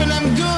And I'm good.